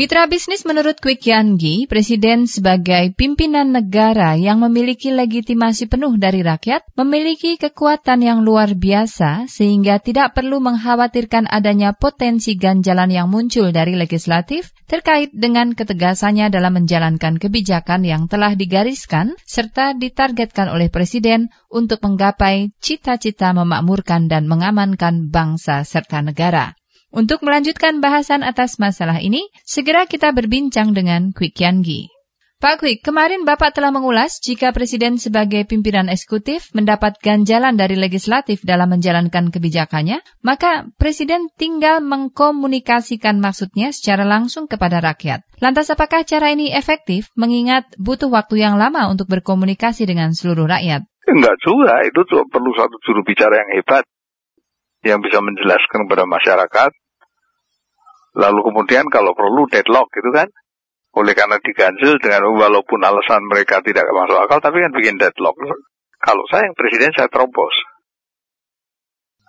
Mitra bisnis menurut Quick Yangi, Presiden sebagai pimpinan negara yang memiliki legitimasi penuh dari rakyat, memiliki kekuatan yang luar biasa sehingga tidak perlu mengkhawatirkan adanya potensi ganjalan yang muncul dari legislatif terkait dengan ketegasannya dalam menjalankan kebijakan yang telah digariskan serta ditargetkan oleh Presiden untuk menggapai cita-cita memakmurkan dan mengamankan bangsa serta negara. Untuk melanjutkan bahasan atas masalah ini, segera kita berbincang dengan Kwik Yangi. Pak Kwik, kemarin Bapak telah mengulas jika Presiden sebagai pimpinan eksekutif mendapat ganjalan dari legislatif dalam menjalankan kebijakannya, maka Presiden tinggal mengkomunikasikan maksudnya secara langsung kepada rakyat. Lantas apakah cara ini efektif mengingat butuh waktu yang lama untuk berkomunikasi dengan seluruh rakyat? Enggak juga, itu perlu satu juru bicara yang hebat yang bisa menjelaskan kepada masyarakat. Lalu kemudian kalau perlu deadlock gitu kan. Oleh karena diganjil dengan walaupun alasan mereka tidak masuk akal tapi kan bikin deadlock. Kalau saya yang presiden saya terobos.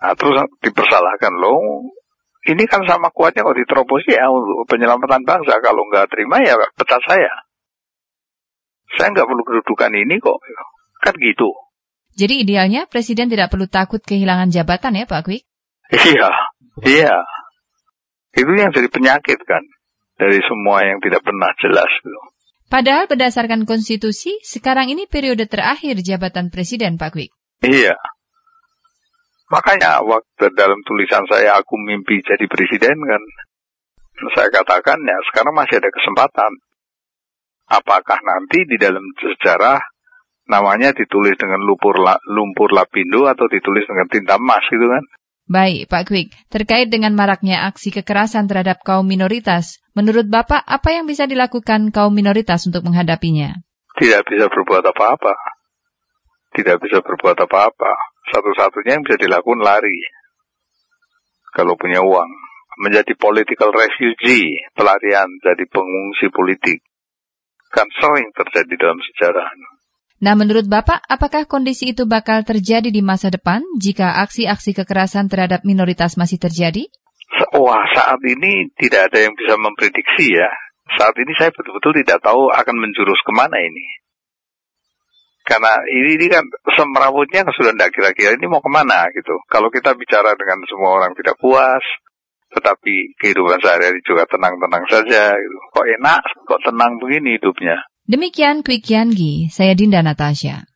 Nah, terus dipersalahkan loh. Ini kan sama kuatnya kok diterobos ya untuk penyelamatan bangsa. Kalau nggak terima ya pecat saya. Saya nggak perlu kedudukan ini kok. Kan gitu. Jadi idealnya Presiden tidak perlu takut kehilangan jabatan ya Pak Kwik? Iya, iya. Itu yang jadi penyakit kan. Dari semua yang tidak pernah jelas. Gitu. Padahal berdasarkan konstitusi, sekarang ini periode terakhir jabatan Presiden Pak Kwik. Iya. Makanya waktu dalam tulisan saya aku mimpi jadi presiden kan. Saya katakan ya sekarang masih ada kesempatan. Apakah nanti di dalam sejarah namanya ditulis dengan lumpur, la, lumpur lapindo atau ditulis dengan tinta emas gitu kan. Baik, Pak Kwik. Terkait dengan maraknya aksi kekerasan terhadap kaum minoritas, menurut Bapak apa yang bisa dilakukan kaum minoritas untuk menghadapinya? Tidak bisa berbuat apa-apa. Tidak bisa berbuat apa-apa. Satu-satunya yang bisa dilakukan lari. Kalau punya uang. Menjadi political refugee, pelarian, jadi pengungsi politik. Kan sering terjadi dalam sejarah. Nah, menurut Bapak, apakah kondisi itu bakal terjadi di masa depan jika aksi-aksi kekerasan terhadap minoritas masih terjadi? Wah, saat ini tidak ada yang bisa memprediksi ya. Saat ini saya betul-betul tidak tahu akan menjurus ke mana ini. Karena ini, ini kan semerawutnya sudah tidak kira-kira ini mau ke mana gitu. Kalau kita bicara dengan semua orang tidak puas, tetapi kehidupan sehari-hari juga tenang-tenang saja. Gitu. Kok enak, kok tenang begini hidupnya. Demikian Quick Yangi, saya Dinda Natasha.